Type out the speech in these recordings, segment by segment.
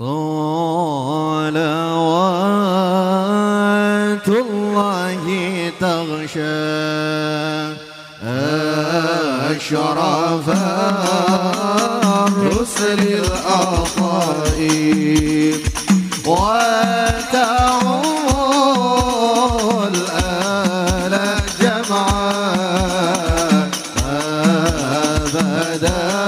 صلوات الله تغشى أشرف رسل الأطائب وتعم الآل جمعا أبدا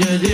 Yeah.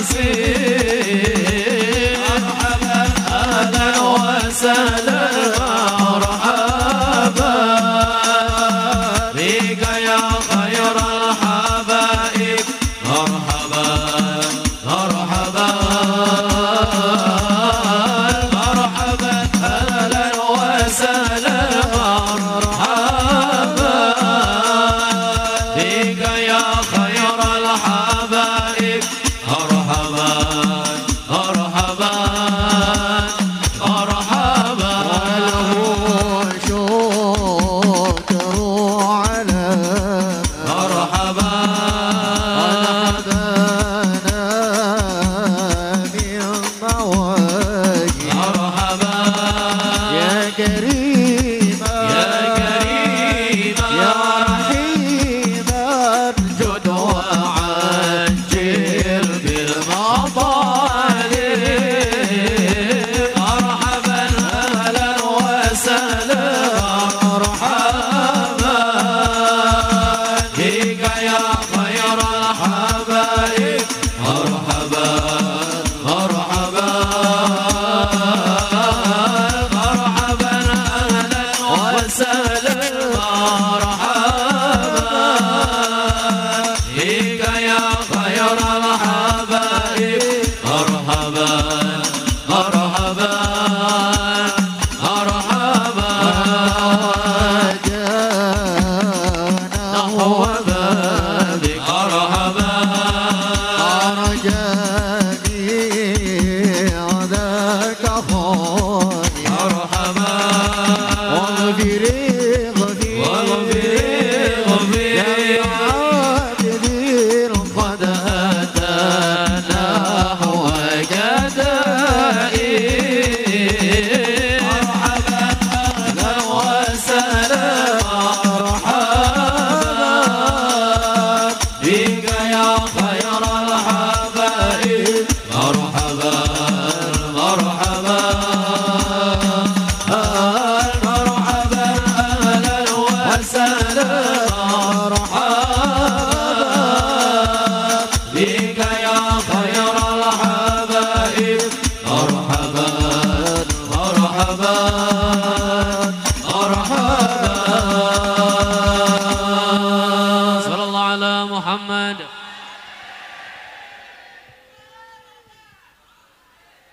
العزيز مرحبا أهلا وسهلا مرحبا بك يا خير الحبائب مرحبا مرحبا مرحبا أهلا وسهلا مرحبا بك Merhaba Merhaba